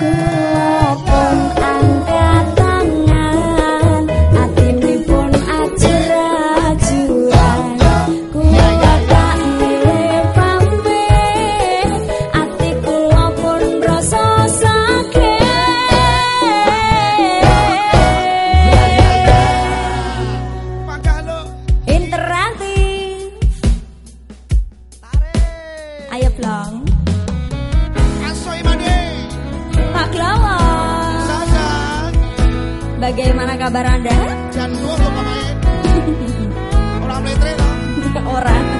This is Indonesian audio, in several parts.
good. Bagaimana kabar Anda? Jangan dulu, kok Orang letre Orang.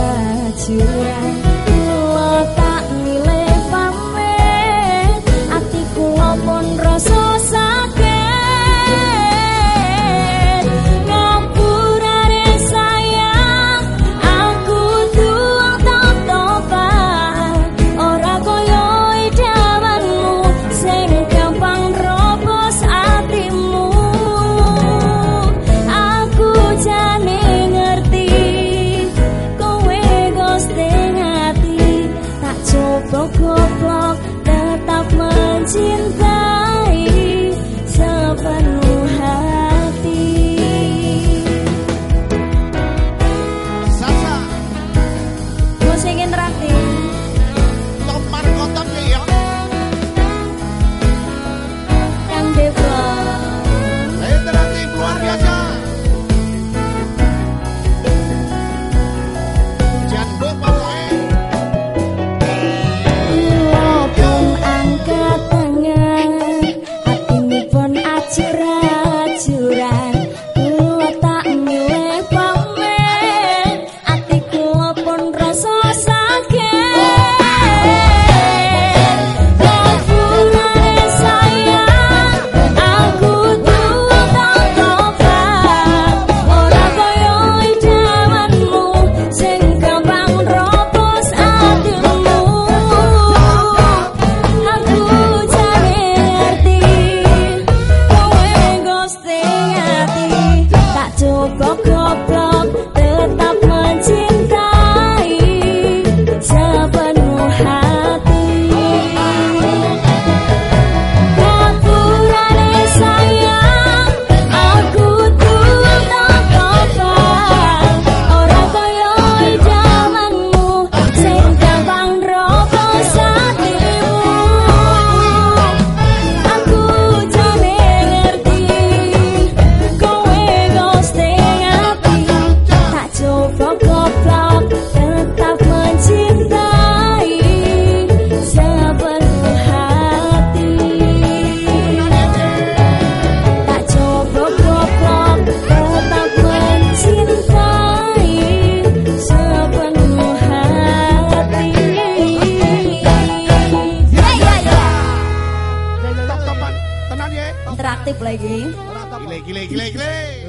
so, so. lagi. Gile, gile, gile, gile.